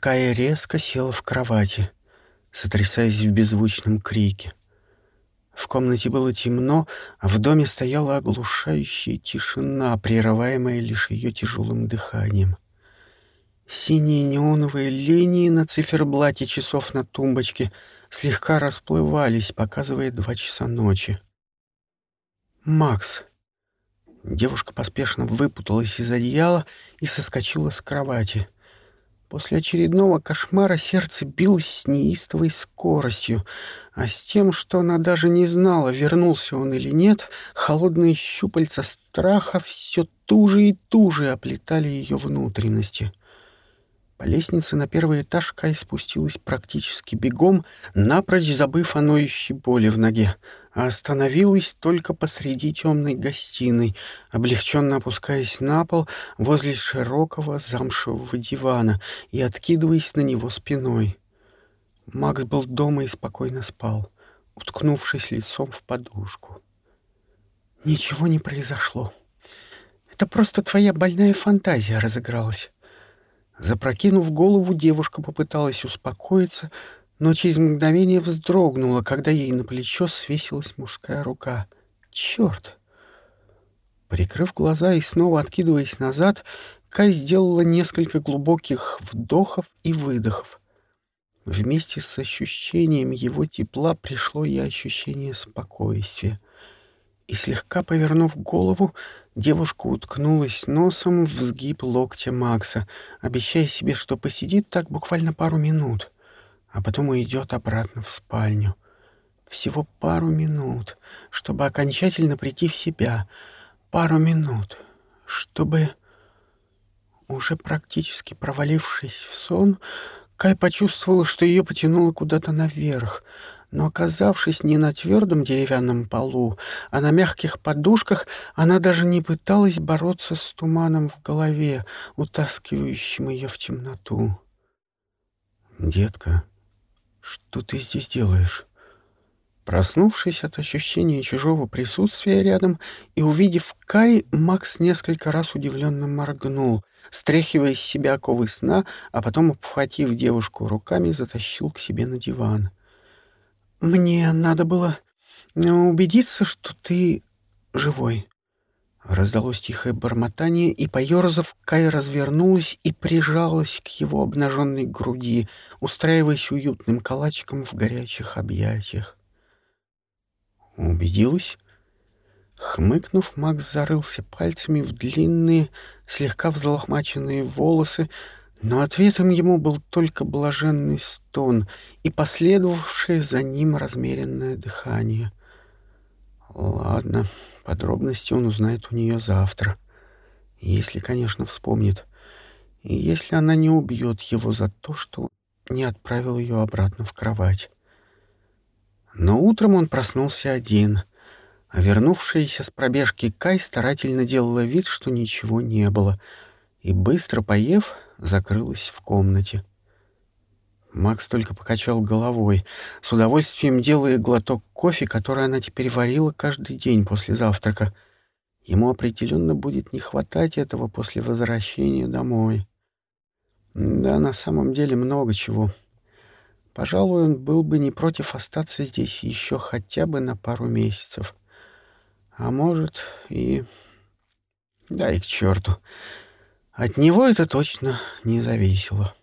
Кая резко села в кровати, сотрясаясь в беззвучном крике. В комнате было темно, а в доме стояла оглушающая тишина, прерываемая лишь ее тяжелым дыханием. Синие неоновые линии на циферблате часов на тумбочке слегка расплывались, показывая два часа ночи. «Макс!» Девушка поспешно выпуталась из одеяла и соскочила с кровати — После очередного кошмара сердце билось с неистовой скоростью, а с тем, что она даже не знала, вернулся он или нет, холодные щупальца страха все туже и туже оплетали ее внутренности. По лестнице на первый этаж Кай спустилась практически бегом, напрочь забыв о ноющей боли в ноге, а остановилась только посреди темной гостиной, облегченно опускаясь на пол возле широкого замшевого дивана и откидываясь на него спиной. Макс был дома и спокойно спал, уткнувшись лицом в подушку. «Ничего не произошло. Это просто твоя больная фантазия разыгралась». Запрокинув голову, девушка попыталась успокоиться, но через мгновение вздрогнула, когда ей на плечо свесилась мужская рука. «Черт!» Прикрыв глаза и снова откидываясь назад, Кай сделала несколько глубоких вдохов и выдохов. Вместе с ощущением его тепла пришло и ощущение спокойствия. И слегка повернув голову, Девушка уткнулась носом в сгиб локтя Макса, обещая себе, что посидит так буквально пару минут, а потом уйдет обратно в спальню. Всего пару минут, чтобы окончательно прийти в себя. Пару минут, чтобы... Уже практически провалившись в сон, Кай почувствовала, что ее потянуло куда-то наверх, но, оказавшись не на твердом деревянном полу, а на мягких подушках, она даже не пыталась бороться с туманом в голове, утаскивающим ее в темноту. «Детка, что ты здесь делаешь?» Проснувшись от ощущения чужого присутствия рядом и увидев Кай, Макс несколько раз удивленно моргнул, стряхивая с себя оковы сна, а потом, обхватив девушку руками, затащил к себе на диван. «Мне надо было э, убедиться, что ты живой». Раздалось тихое бормотание, и, поерзав, Кай развернулась и прижалась к его обнаженной груди, устраиваясь уютным калачиком в горячих объятиях. «Убедилась?» Хмыкнув, Макс зарылся пальцами в длинные, слегка взлохмаченные волосы, но ответом ему был только блаженный стон и последовавшее за ним размеренное дыхание. Ладно, подробности он узнает у нее завтра. Если, конечно, вспомнит. И если она не убьет его за то, что не отправил ее обратно в кровать. Но утром он проснулся один, а вернувшаяся с пробежки Кай старательно делала вид, что ничего не было, и, быстро поев, закрылась в комнате. Макс только покачал головой, с удовольствием делая глоток кофе, который она теперь варила каждый день после завтрака. Ему определенно будет не хватать этого после возвращения домой. Да, на самом деле много чего. Пожалуй, он был бы не против остаться здесь еще хотя бы на пару месяцев. А может, и... Да и к черту. От него это точно не зависело.